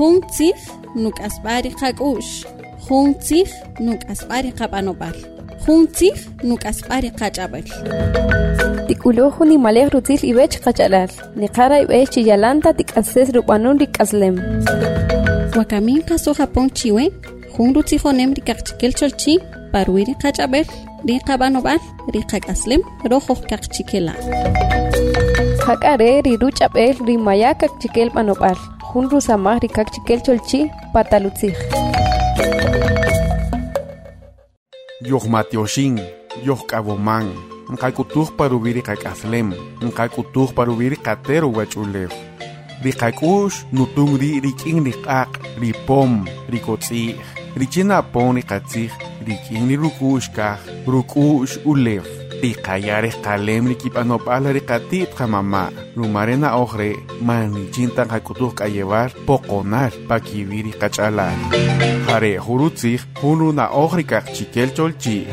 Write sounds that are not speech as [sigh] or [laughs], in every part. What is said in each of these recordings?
Juntzig nuk'asb'ari qak'u'x Juntzig nuk'asb'ari qab'anob'al Juntzig nuk'asb'ari qach'ab'al Tikuluhu ni malej rutzil ibech qach'alal niqara ibech chiyalanta tik'ases rub'anun rik'aslem Wakamin qaso Japón chiwe jun rutzijonem rikaqchikel cholchi parwi riqach'ab'el riqab'anob'al riqak'aslem rojoj qaqchikela Hakare riruch'ab'el rimaya kakchikel b'anob'al jun rusamaj rikakchikel cholchi patalutzij. Yoh Matioshin, Yoh Kaboman, Nkakutuj parubiri kakaslem, Nkakutuj parubiri katero wachulev. Rikakush, nutung ri riking rikak, ripom, rikotzi, richina pon rikatzij, riking ni rukush kah, ulev. Rikayare kalem rikipanopala rikatit kamama, rumarena ojre, manichinta kakutuj kayevar, pokonar, pakiviri kachalar. Jare jurutzij, junu na ojri kakchikel cholchi.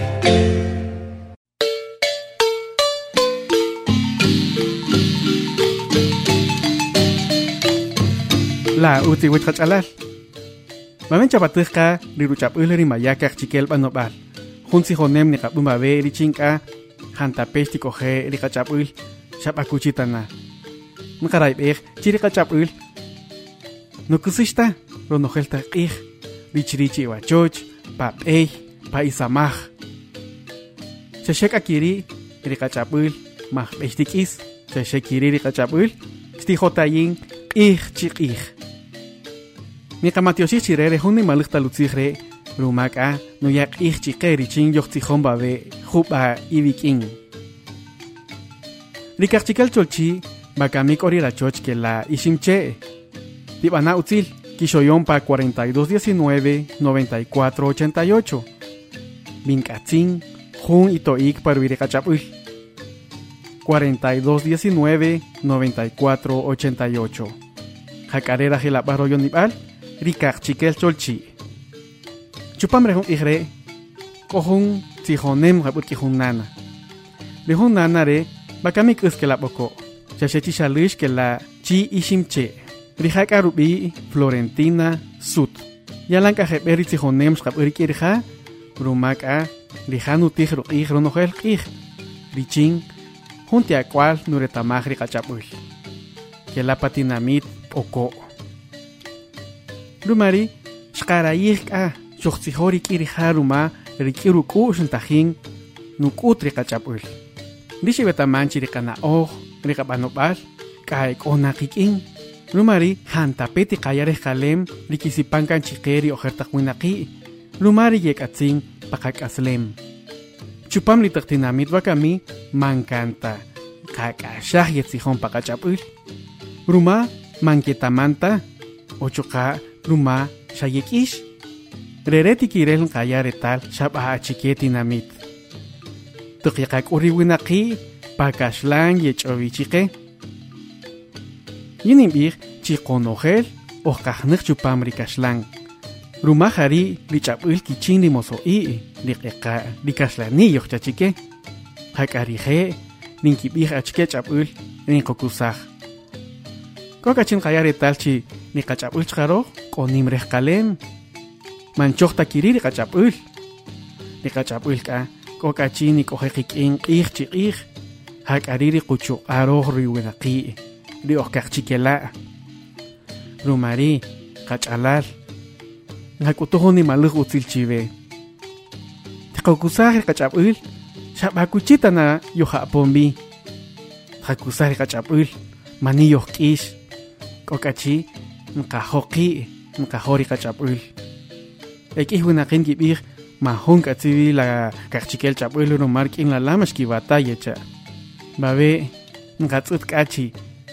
La uti wich kachalal. Mamen chabatij ka riruchap uleri mayaka chikel banobal. Jun si jonem ni kapumba be richinka hantapesh ti koje rikachap ul shapakuchitana. Nkaray bej chiri kachap ul. Nukusishta ronojelta qij richirichi wachoch pa isamaj. Shashek akiri rikachap ul maj bechtikis. Shashek kiri rikachap ul. Stijotayin qij chiqij. Mi kamatioshi chirere talutzigre rumaka no yak ich chiqeri chin yoch tijón babe juba ibikin. Rikarchikal cholchi bakamik orira choch que la ishimche. Tibana utzil kishoyon pa 4219 9488. Binkatzin jun itoik parubire kachapul. 4219 9488. Jacarera gelaparo yonibal rikak chikel cholchi. Chupamre hun igre kohun tijonem rabut kihun nana. Le hun nana re bakamik us que la boko. Chachechi shalish que la chi ishimche. Rihak arubi Florentina Sud. Yalan ka heberi tijonem shkap urik irja. Rumaka lihanu tijro igro nojel ig. Richin junti a cual nuretamaj rikachapul. Que la patinamit oko. Rumari, shkarayik a, tzoqtzijo rik'irija ruma rik'iru k'u'xl tajin nuk'ut manci rixi betamanchi rika riqab'anob'al kai k'ona qik'in rumari jantape tiqaya rej qalem rikisipan kanchiqe riojer taq winaqi' rumari pakak aslem. chupam li taq tinamit wak'ami mankanta. Qak'axaj yetzijon paqach'ap'ul ruma manketamanta ochoqa ruma ish. Rereti kirel kayare tal, shaba achiketi namit. Tukikak uriwinaki, pakashlang yechovichike. Yinimbir, chikonogel, okahnik chupam rikashlang. Ruma hari, richapul kichin limoso i, rikeka, rikashlani yochachike. Hakarije, ninkibir achike chapul, rinkokusaj. Kokachin kayare talchi ni kachapul chkaro konim kalem. Manchok manchojta kiriri qachap'ul niqachap'ul k'a k'ok'achini k'ojeqik'in q'iij chi q'iij jak'ariri quchuq'aroj riwinaqi'i riojkaqchikela' rumari qach'alal nqak'utojo nimalaj utzilchibe tiqokusaj riqachap'ul xab'akuchita na yoja'ponbi tqakusaj riqachap'ul maniyojk'ix k'ok'achi nqajoqi'i nqajoj riqachap'ul ekihwinakin kib'ij mahun katzibi la kaqchikel ch'ab'il mark k'in la lamax kibatalla cha. Babe nqatz'ut k'achi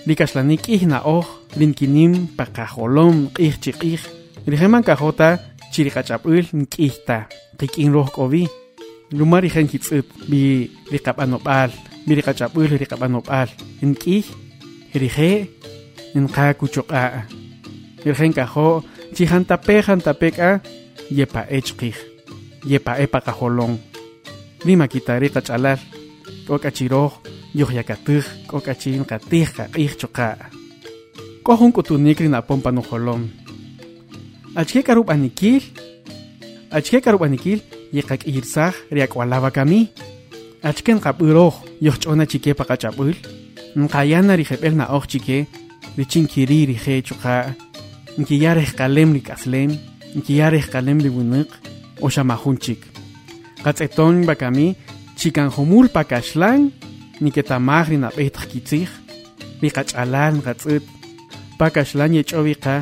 likaxlani k'ij na oh linkinim pa qajolom q'ij chi q'ij. Rijeman kajota chiriqach'ab'il nk'ij ta qik'in roj k'obi hen rijen bi rikapanopal, bi rikapanopal, riqab'anob'al nk'ij rije nqa kuchoq'a rijen kajo chi jantape jantapek'a yepa echqij yepa epa kajolon lima kitari kachalal kokachiroj yohyakatij kokachin katij kaqij choqa kohun kutunikri napompa nujolom achke karup anikil achke karup anikil yiqak irsaj riakwalaba kami achken qaburo yoch'ona chike paqachapul nqayana rijeb'el na oj chike richin kiri rije chuqa nkiyarij qalem rik'aslem nkiyarij qalem riwinaq o xamajun chik qatz'eton bakami chikanjumul pakaxlan niketamaj rinab'ej tqkitzij riqach'alal qatz'it pakaxlan yech'obi qa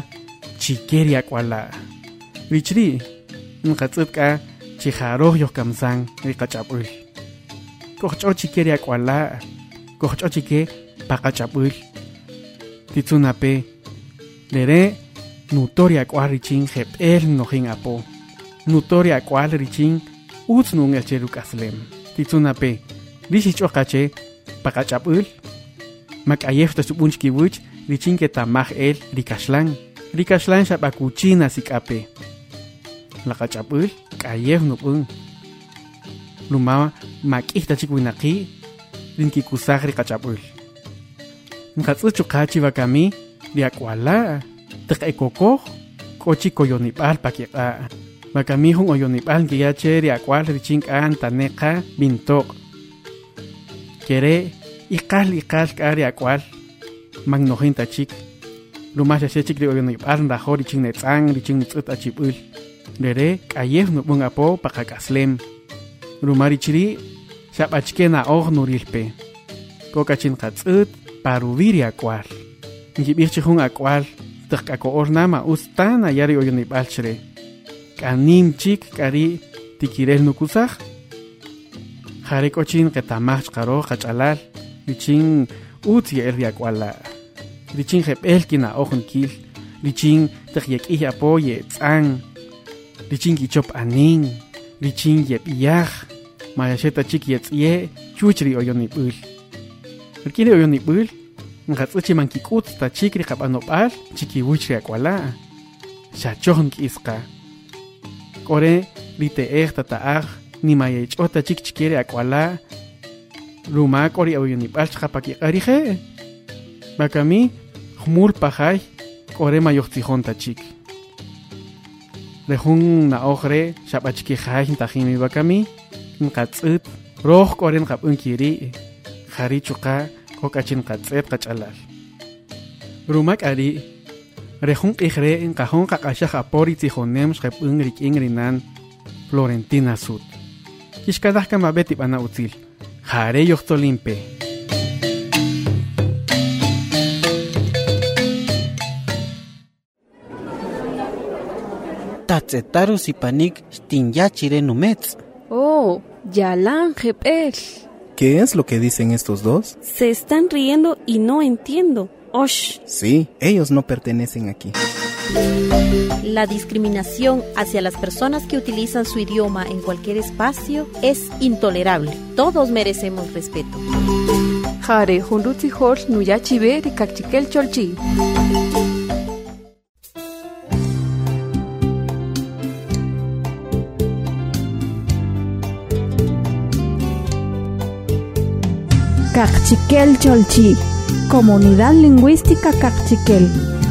chike riakwala richri nqatz'it k'a chijaroj yojkamsan riqach'ab'ul kojch'o chike riakwala kojch'o chike paqach'ab'ul. Titzunape lere nutoria kwal richin jeb'el nojin apo. Nutoria kwal richin utz nun eche rukaslem titzunape rixich'oqache paqach'ab'ul mak'ayef tachub'un chkiwich richin ketamaj el rikaxlan rikaxlan xab'akuchina sik'ape laqach'ab'ul k'ayef nub'un luma mak'ij tachik winaqi rinkikusaj riqach'ab'ul nqatz'ut chuqachi bakami riakwala tiq'ekokoj k'ochi koyonib'al pakiq'a bakami jun oyonib'al nkiyache riakwal richin k'an taneqa bintoq kere iqal iqal k'a riakwal magnojin tachik lumaj xaxechik ri oyonib'al rajo richin netz'an richin nitz'ut achib'ul lere k'ayej nub'un apo paqak'aslem rumarichiri xab'achke na'oj nurilpe kokachin qatz'ut parubir akwal nkib'ij chi jun akwal tiqk'ako'or nama utz tan ayari oyonib'al chre k'anim chik k'ari tikirel nukusaj jare k'ochin qetamaj chqaroj qach'alal richin utz ye'el riakwala richin jeb'el kina'oj nkil richin tiqyek'ij apo ye'tz'an richin kichop anin. Richin yeb'iyaj mayaxeta chik yetz'ye' chuch ri oyonib'äl rik'in ri oyonib'äl nqatz'ächi mankik'ut ta chik ri qab'anob'al chikiwich ri akwala. Xachoj nk'isqa k'ore ri te'ej tata'aj nimayech'oj ta chik chike ri akwala. Ruma k'o ri oyonib'al chqapakiq'a rije' bakami jmul pajay k'ore mayojtzijon ta chik. Rejun na'oj re xab'achkijaj ntajimi bakami. Nqatz'ät roj k'ore nqab'un kiri' chuqa k'o k'achin qatz'et qach'alal ruma k'ari' rejun q'ij re nqajon qaq'axaj apori tzijonem xqeb'un rik'in rinan florentina sut kixkadaj kamab'et tib'ana utzil jare yojtzolimpe tatz'etaru sipanik xtinyachire numetz Oh, Yalan Jepel. ¿Qué es lo que dicen estos dos? Se están riendo y no entiendo. Osh. Sí, ellos no pertenecen aquí. La discriminación hacia las personas que utilizan su idioma en cualquier espacio es intolerable. Todos merecemos respeto. Rikakchikel cholchi. Comunidad Lingüística Cachiquel.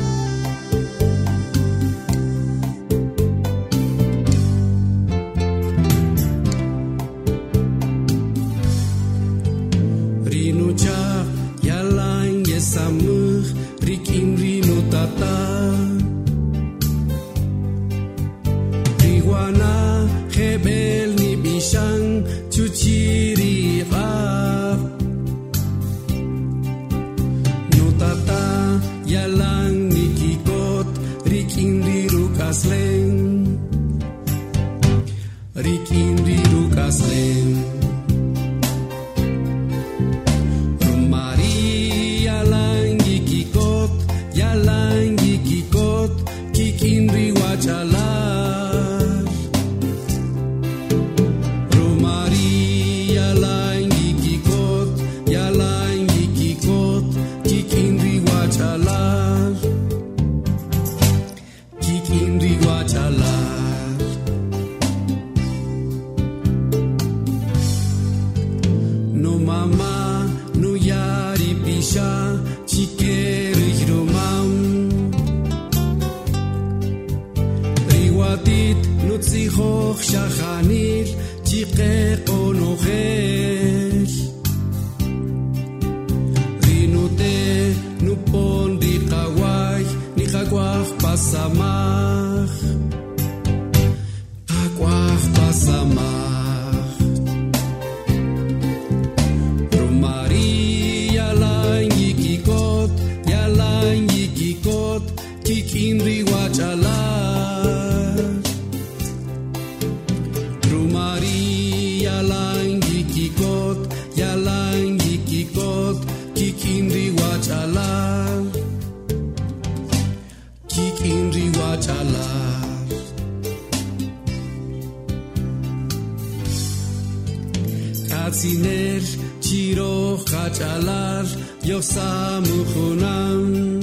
הצינר, צ'ירו חצ'לר, יוסה מוכונם.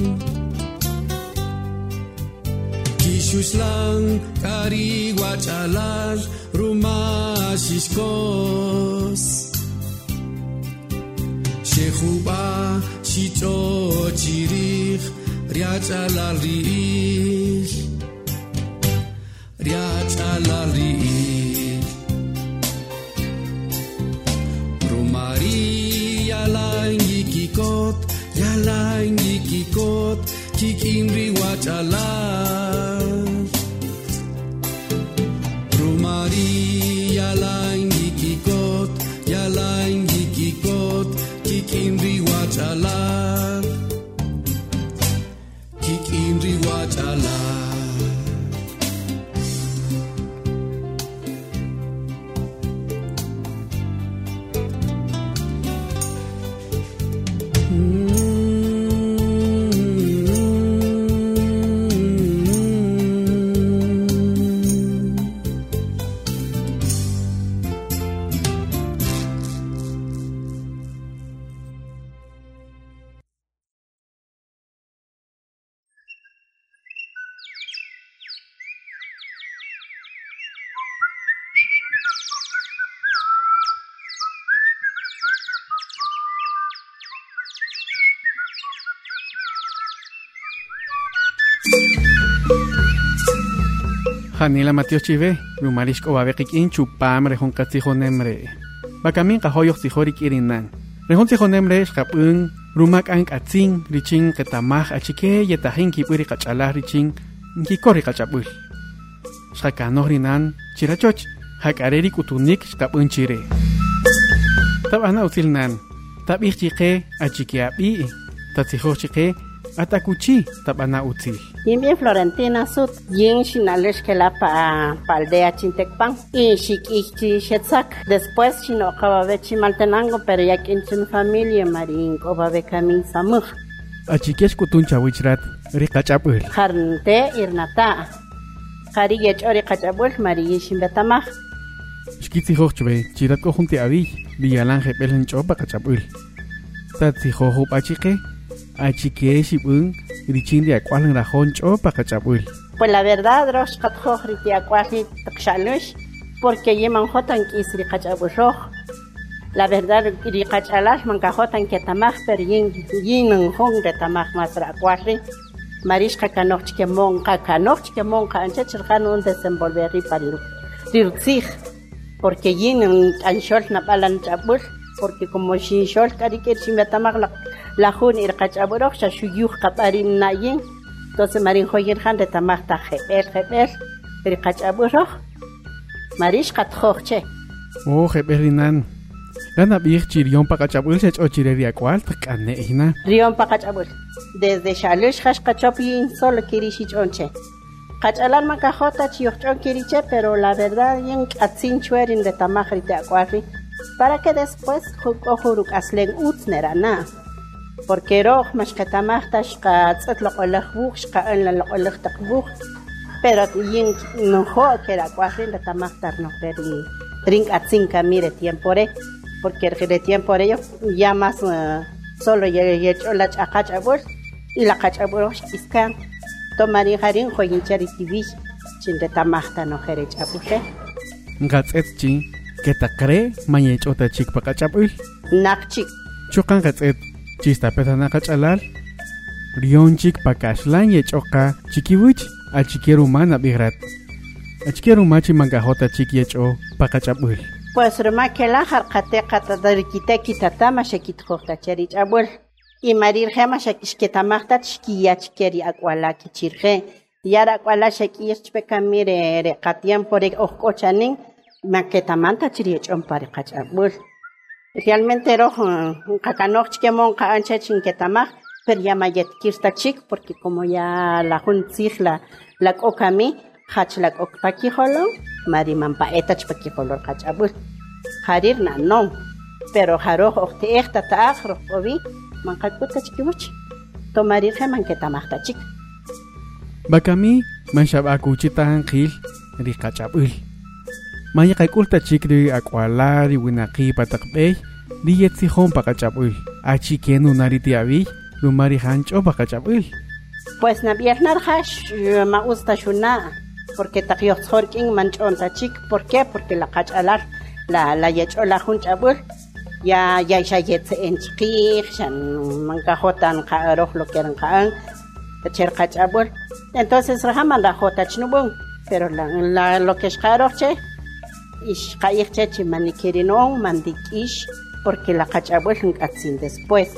קישושלן, קרי וואצ'לר, רומה שישקוס. שחובה שיצ'ו צ'יריך, ריאצ'לר ריאיך. ריאצ'לר ריאיך. kikindri wacala Rumari yalain gikikot yalain gikikot kikindri wacala Janila Matios Chive, Lumarish Kobabekik Inchu Pam Rejon Katzijonemre. Bakamin Kahoyok Sijorik Irinan. Rejon Sijonemre Shkapun, Rumak Ank Atzin, Richin Ketamaj Achike, Yetahin Kipuri Kachalah Richin, Kikori Kachapul. Shkakano Rinan, Chirachoch, Hakareri Kutunik Shkapun Chire. Tabana Utilnan, Tabich Chike, Achikiabi, Tatsijo Chike, Atakuchi, Tabana Util. Yimbi Florentina Sud, yin shinalesh que la pa, pa aldea Chintecpan, y shikichi shetzak. Después chino kababe chimaltenango, pero ya que en su familia marin kababe kamin samuj. Achikesh Kutun Chawichrat, Rikachapul. Harnte irnata. Hari yech ori kachabul, mari shimbetamaj. Shkitzijochbe, Chiratko Junti Abi, Villalan Jepelen Chopa Kachapul. Tatzijojo Pachike, Achike Shibun, Richin de Aqualan Rajon Chopa Kachapul. Pues la verdad, Rosh Katjoj Ritiakwali Takshalush, porque yeman jotan kisri kachabushoj. La verdad, rikachalash mankajotan que tamaj, pero yin yin hong de tamaj más rakwali. Marishka kanoch que monka kanoch que monka anche chirkan un desenvolver ripalu. Rirxig, porque yin anshol na balan chabul, porque como shin shol karike chimetamag la jun ir kachaburok sha shuyuj kaparin na yin. Entonces marin joyer han de tamag ta jeber jeber ir kachaburok. Marish katjoche. Oh, Jeperinan. Gana bir chirion pa Kachapul Sech Ochireria Qual, Takane Ina. Rion pa kachabul. Desde shalush hash kachopi solo kirishich onche. Kachalan makajota chiyokchon kiriche, pero la verdad yin katzin chuerin de tamajri te acuarri. Para que después juruk aslen utznerana. Porque roh mashkatamajta shkatzat loqolaj buj, shkaan la loqolaj. Pero yin no jo que la acuarri de tamajtar no rin. Rin katzin kamire tiempore. Porque el de tiempo ellos ya más uh, solo y hecho la chacachabur y la cachabur iscan tomari harin joyin charitivi chin de tamahta no jere chabuje Gatsetchi, Ketakre, Mayechota Chik Chistapetanaka chalal, rionchik pakashlan yechoka chikiwich achikiruman abigrat. Achkirumachi mangajota chikiecho pakachapul Pues rumakela jarkateqa tadarikiteki tatama marir abuel. Imarir jema shekishketamajtat shkiyachkeri akwalaki chirje. Yara akwala shekiyachpeka mire reqatian porek ojkochanin maketamanta chiriechon parikach abul. Realmente ro kakanoch chkemon ka ancha chinketamaj pero ya mayetkirta chik porque como ya la juntzij la la kokami hach la kokpaki holon mari mampaeta chpaki holor qach'abul. harir na no pero haro okte ekta ta akhro obi man kakuta chikimuch to marir he man ketamachta chik bakami man xab'akuchitan qil ri qach'ab'ul maya qaykulta chik ri akwala ri winaqi pataqb'ey ri yetzijom paqach'ab'ul achi kenu nari tiabiy rumari hanch'o paqach'ab'ul pues na viernar hash ma usta shuna porque taqyoqtzjor k'in man ch'onta chik. Por qué porque la qach'alar la la yech'o la junch'ab'ul ya ya xa yetz'en chiqij xan mankajotan qa'aroj lo que qa'an cher qach'ab'ul entonces rajaman la jota chnub'un pero la, la lo que xqa'aroj che ixqa'ij che chi manikirinon mandik'ix porque la qach'ab'ul nk'atzin después.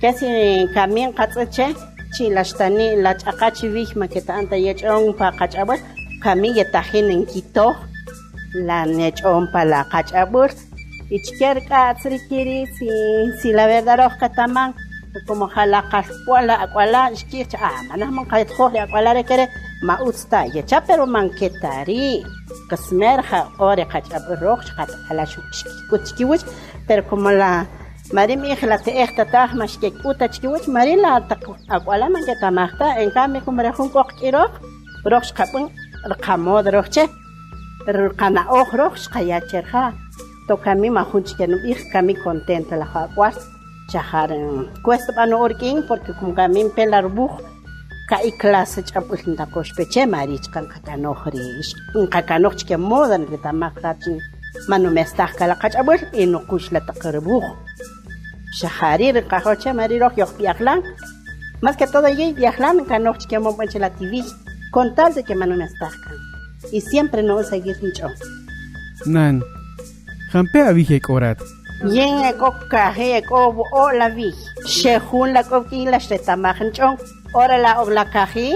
Que si kamin qatz'i che chi la xtani la ch'aqa chivij maketa'anta yech'on pa qach'ab'ul kamin yetajin nkitoj la nech'on pa la qach'ab'ul ichker k'atzri kiri si si la verdad roj kataman como jala qalpuala akwala xkij ah manaj man qaytjoj le akwala re kere ma utsta yecha pero man ketari kasmer ja ore qach'ab'ul roj xqat ala xkut xkiwich pero como la mari mi hija la te esta taj ma xkek uta xkiwich mari la akwala man ketamajta en cambio como re jun koq k'iroj roj xqab'un rqamod roj che. Rqana oj roj xqayacherja to kami ma jun chkenub'ij kami contenta la jakwal chajar cuesta bano orkin porque como kami pela rubuj kai clase ch'ab'ul ntakoxpeche marich kan kakanoj riix kakanoj chke moda nritamakachin manu mestaj kala qach'ab'ul y nuqux la taq rubuj xajarir qajoche mariroj yoj viajlan. Más que todo yey viajlan kanoj chke mompanche la tv con tal de que manu mestaj kan y siempre no seguir nich'o nan jampe abije k'orat yen eko kaje eko o la vi shehun la kopki la shtamajen chon. Ora la og la kaji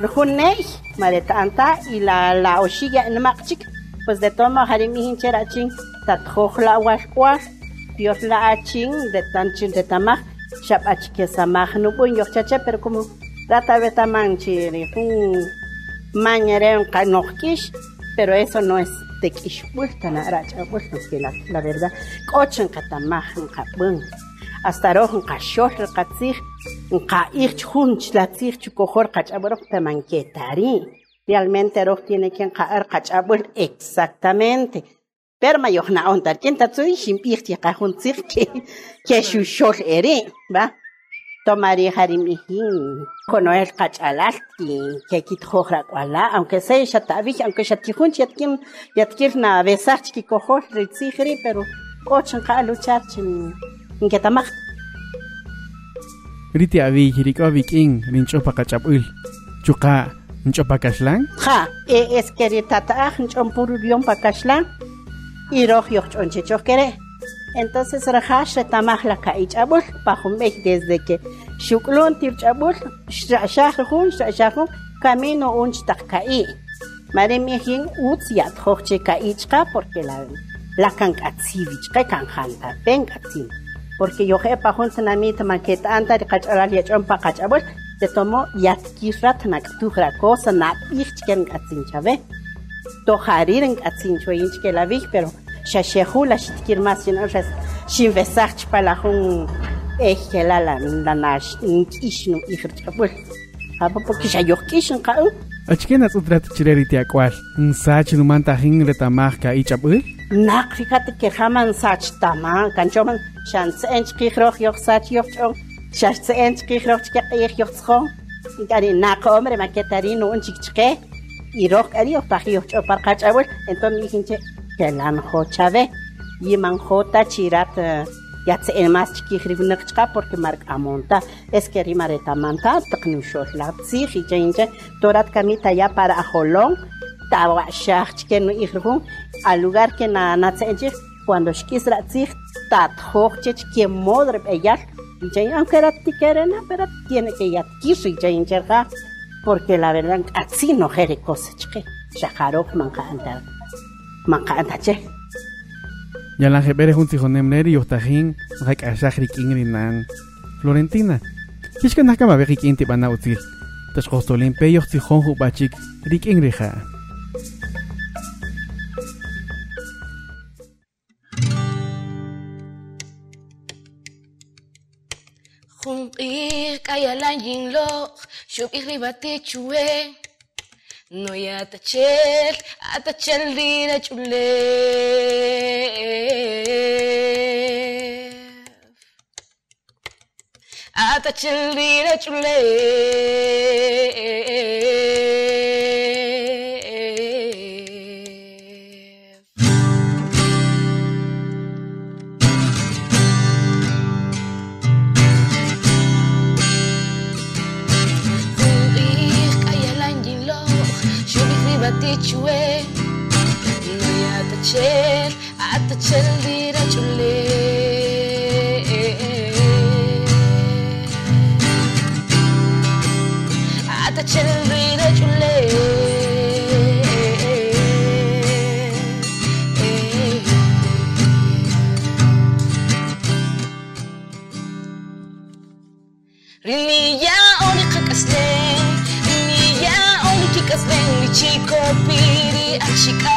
rujunei mareta anta y la la oshiga en makchik pues de toma harimi hinchera chin tatjoj la washkwar pior la achin de tanchin de tamaj shabach que samaj no buen yo chacha pero como rata beta manchi rejun mañaren kanojkish pero eso no es de kishpulta na racha pues que la, la verdad cochen katamajan kabun hasta rojo kashor katzig ka ich hunch la pemanquetari realmente rojo tiene que caer kachabul exactamente. Pero mayor na ontar quien tatsui shimpirti ka huntzig que que shushor ere va tomari harimihin kono el kachalati que kit jojra kwala aunque sea shatavi aunque shatijun yatkin yatkir na besach ki kojor ritzigri pero kochan ka luchar chin inketamaj riti abi hiriko bikin rincho pakachapul chuka ncho pakashlan ja e es que tata nchon puru bion pakashlan y roj yoch chonche chokere entonces rajash retamaj la kaichabul pajumej desde que shuklon tirchabul shahjun shahjun camino unch takkai mare mijin uts yat hoche kaichka porque la la kankatsivich ka kanjanta penkatsin porque yo he pajun sanamit maqueta anta de kachalal yachon pa kachabul te tomo yat kisrat nak tuhra cosa na ichken katsin chave. To hariren katsin choyinch que la vich pero shashehula shitkir mas sin res sin besach palajun ejela la la nash ishnu ihrchabul haba porque shayokishin ka achkena tsutrat chireriti akwal nsach numanta hin retamaj ka ichabul nak fíjate que jaman sach tama kanchoman shan tsench kihroj yok sach yok chon шаарцсан энц гихрогч их ёцхон ингари накомре макетарино унчикчке ирок арио пахиоч опаркач авол энтон ихинче келан хочаве иман хота чират э, яц элмас чикихривнэгчка porque марк амонта es que rimareta manta tqnishot la psihi jenje torat kamita ya para ajolón tawa shach que no irhun al lugar que na natsenje cuando xkisra tsih tatjoch chech que modre eyal aunque era tiquerena pero tiene que ya kisi ya injerga porque la verdad así no jere cosas que shaharok manka anda che Ya la jebere junti honemner y otajin, rek ashahri kingrinan. Florentina. Kishka nakama beki kinti bana util. Tas kostolin pe yoxti honju bachik rik ingriha. Kaya lan lo, shub irribate chue. No ya tachel, atachel dira chule. Atachel dira chule. चैन आता चल दीरा चुल्ले आता चल दीरा चुल्ले Rinia oni kakaslen, rinia oni kikaslen, lichiko piri achika.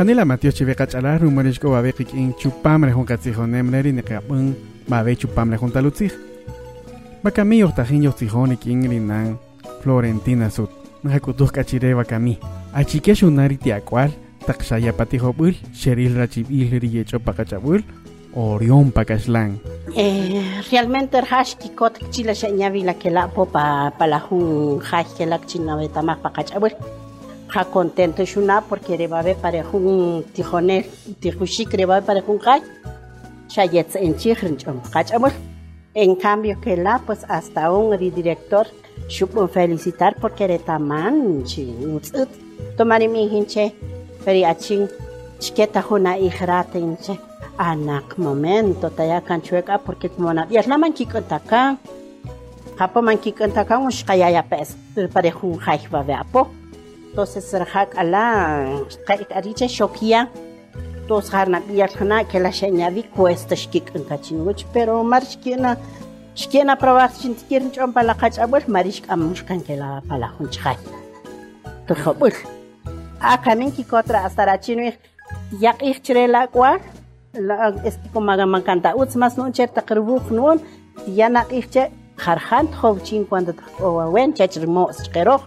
Hanila Mateo chive kachala rumores ko babe kikin chupam rehon katzijon emleri ne kapun babe chupam rehon talutzij. Bakami yortajin yortijoni kin rinan Florentina sut. Nakutuh kachire bakami. Achike shunari tiakwal takshaya patijobul sheril rachibil riyecho pakachabul Orión pakashlan. Eh, realmente el hash kikot chila shañavi la que la popa pa la jun hash que la china beta más pa contento shuna porque le va a ver para jun tijoner tijushik ver para jun hash. Shayets en chihrin chum cachabur. En cambio que la pues hasta un director supo felicitar porque le taman chin. Tomari mi hinche pero achin chiqueta juna ihrate hinche. anak momento taya kan chueka porque como na ya la man kikantaka hapo man kikantaka ush kaya ya pes pare jun jai va ve apo Entonces, rajak ala, kait ariche shokia, tos harna biyarjana que la añadí cuesta shkik en cachinwich, pero marshkina, shkina probar shintikir chon para la cachabur, marish amushkan que la pala hunchai. Tujobul. A kamin kikotra hasta la chinwich, yak ichre la cuar, la es que como hagan canta, uts más no cherta kerbuch nun, ya na ichre, jarjant hobchin cuando o wen chachrimos, keroj,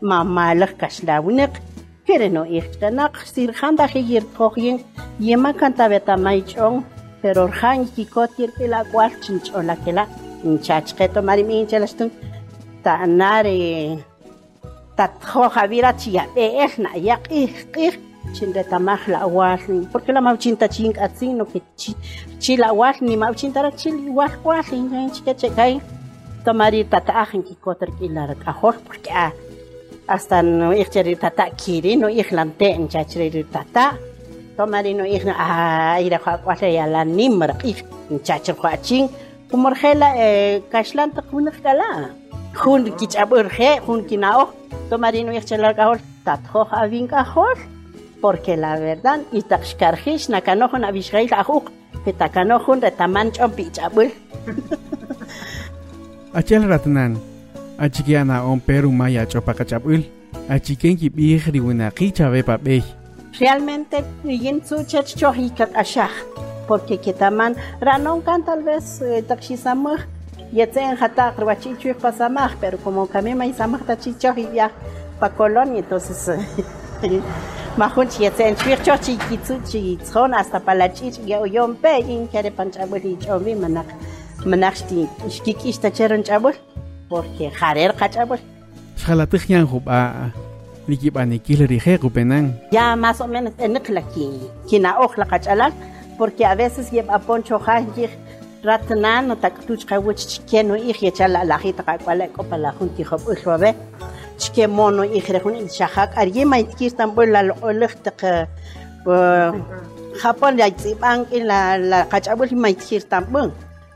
skero ma malak kashlawnik Kere no ichtanak sirjanda higir tohin yema kanta beta maichon pero rhan kikot yir pila kwal chinchon la kela inchachketo mari mi inchelastun ta nare ta tjoja vira chia eh na yak ich ich chinde tamaj la wal porque la mauchinta ching atzino que chi la wal ni mauchinta ra chi wal wal in chike chekai tomari tata ajin kikoter kilar kahor porque a hasta no icheri tata kiri no ichlante en chachri tata. Tomari no ich a ira kwa kwa ya la nimra ich chachri kwa ching kumorjela eh kashlan ta kunach kala hun kichabur hun kinao tomari no ichela kahor tatjo avin kahor porque la verdad y taxkarjish nakanojon abishgail ajuk petakanojon retaman chompichabul Achel ratnan, achiki ana omperu maya chopa kachapul achiken kibih riwinaqi chavepa bej realmente yin tsuchach chohikat ashaj porque kitaman ranon kan tal vez eh, takshisamaj yetzen hataq ruachichuj pasamaj pero como kamima isamaj tachichoj ya pa colonia entonces eh, [laughs] mahunch yetzen chwirchoj chi chitzjon hasta palachich yoyompe ya in kere panchawil ichombi manaq manaq xkikix tacheron chawil porque jarer rije gupenan. ya más o menos enekla ki kina ojla kachalal porque a veces lleva poncho hajir ratnan no taktuch kawich chikeno ij yechala la jita kakwala ko pala junti job ulwabe chike mono ij rejun shahak arye mai kistan la olih tak Japón ya tsibang la la kachabul mai kistan bung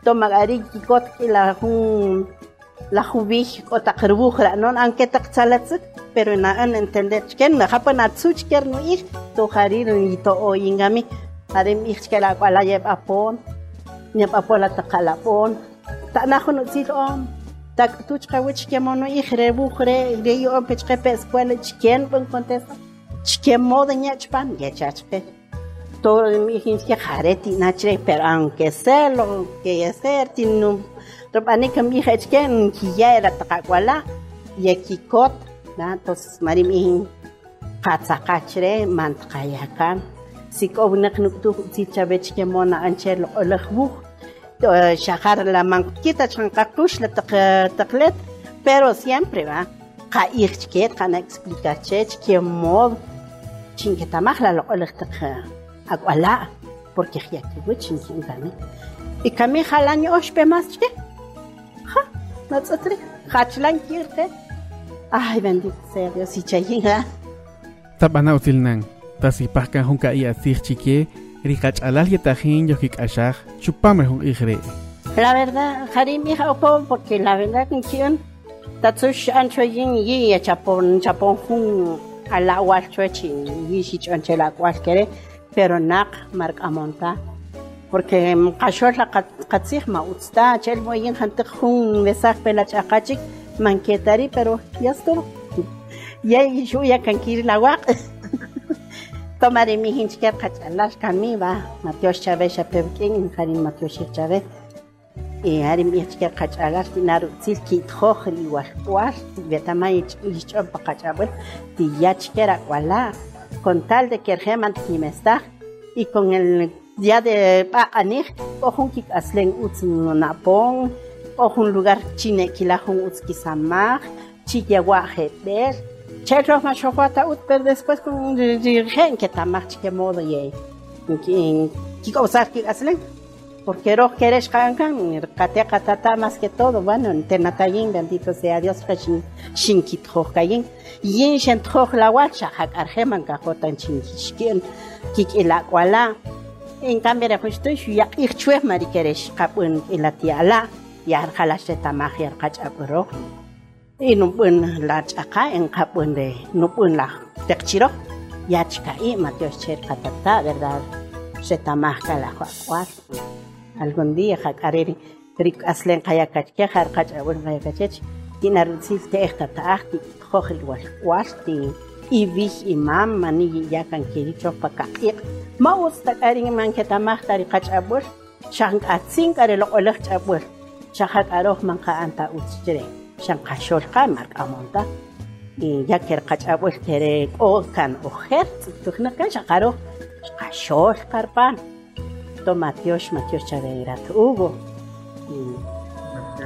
to magari kikot la jun la jubij o takarbuj ranon anke taqtsalatsik pero na an entender chken najapan atzuch ker no ich tojarir nito o ingami adem ich kela kwala yep apon yep apola takalapon tanajun utsil om tak tuch kawich kemono ich rebu de yo pechke pe escuela chken bon contesta chken moda nyachpan yachachpe todo mi gente jareti nachre pero aunque sea lo que hacer tinu Topani que mi hija que ya era tacacuala y ekikot, ¿no? entonces marimi katsakachre mantkayakan. Si ko unak nuktu si chabech que mona anchel olakbu shahar la manquita chankakush la taklet, pero siempre va. Ka irchket kana explicar chech que mod chinketamaj la olak akwala porque ya que wichin chingani. Y kami jalani oshpe más che. Ja, no tsotri. Hachlan kirte. Ay, bendito sea Dios y chayinga. Tabana utilnan, tasipahkan i asir chike, rikach alal yetajin yokik ashaj, chupame hun igre. La verdad, Harim hija opo, porque la verdad que quién, tatsush ancho yin yi chapon, chapon hun al agua chuechin, yi si chonche la cualquiera, pero nak mark amonta. Porque kashor la katsih ma utsta, chel moyin hantik hun besaj pela chakachik, manquetari, pero ya estuvo. [laughs] Ya yo ya cankir la guac. [laughs] Tomare mi hinchker kachalas kami va, Matios Chávez chapevkin, Harim Matios Chávez. Y harim hinchker kachalas tinaru silki tjojli wal betama ich ichon pa kachabel, ti ya chkera wala, con tal de que el geman timesta, y con el día de pa anir, ojun kik aslen utsun napong, ojun lugar chine kilahun utskisamach, chiyawa hetber, Chelo ma chokwata ut pero después con dirgen que que modo que hacen porque ro queres cancan kate katata más que todo. Bueno tenatayin bendito sea Dios shinkit hokayin yin shen tjoj la wacha hak arjeman ka jotan chinkishkin kik ila kwala en cambio de justo ya ichue mari queres kapun ila tiala ya jalas tamach ya kachapro y no pun la chaka en kapun de no pun la tekchiro ya chika y matios cher katata verdad se tamahka la kwat ალგონდი ხა კარერი ტრიკ ასლენ ყაიაკაჩკე ხარ ყაჭავენ ყაიაკაჩეჩ დინარუცილ ტეხტატა ახტი ხოხილ ვაშ ვაშტი ივიშ იმამ მანი იაკან კირი ჩოპაკა იყ მაუსტა კარინი მანკე დამახტარი ყაჭაბურ შან კაცინ კარელო ყოლეხ ჭაბურ შახაკაროხ მანყა ანტა უცჯრე შან ყაშორყა მარკამონდა იაკერ ყაჭაბურ თერე ყოლკან ოხერც თუხნაკა შახაროხ ყაშორ ყარპან anta utjere shan kashol ka mark amonta y ya que qach'ab'ul tere k'o'kan ujer tz'uktuqnakan xaqaro xqaxol qarpan to Matios Matios Chaveira Hugo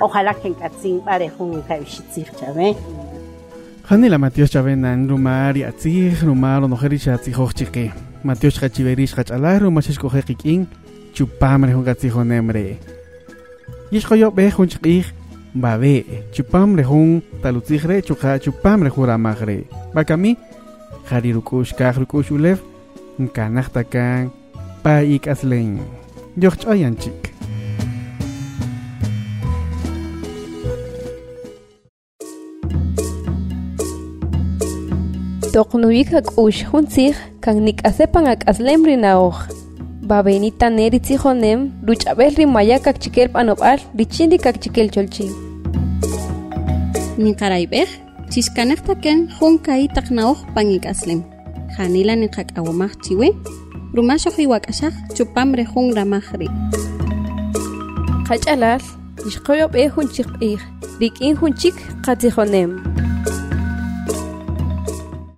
ojalá que nk'atzin b'are jun ka'ib'ixitzij ch'abe Hani la Matios Chavenan rumar y atzij rumar onojeri xatzijoj chiqi. Matios xachiverish xach'alar rumar xexkoje qik'in chupamre jun katzijonemre. Yixqoyo be jun chiqij babe chupamre jun talutzijre chuqa chupamre juramajre. Bakami jarirukush kajrukush ulev nkanajtakan pay ikasleng yoch oyan chik Toknuik ak ush huntzik, kan nik azepan ak. Babenita neritzi honem, luchabelri maiak ak txikel panopar, ditxindik ak txikel txoltsi. Nikaraibek, txiskanektaken hunkai tak naog pan ikazlem. Janila nikak awamak rumaxoj iwak'axaj chupam re jun ramaj ri'. Qach'alal ixqoyob'ej jun chiqb'ij rik'in jun chik qatzijonem.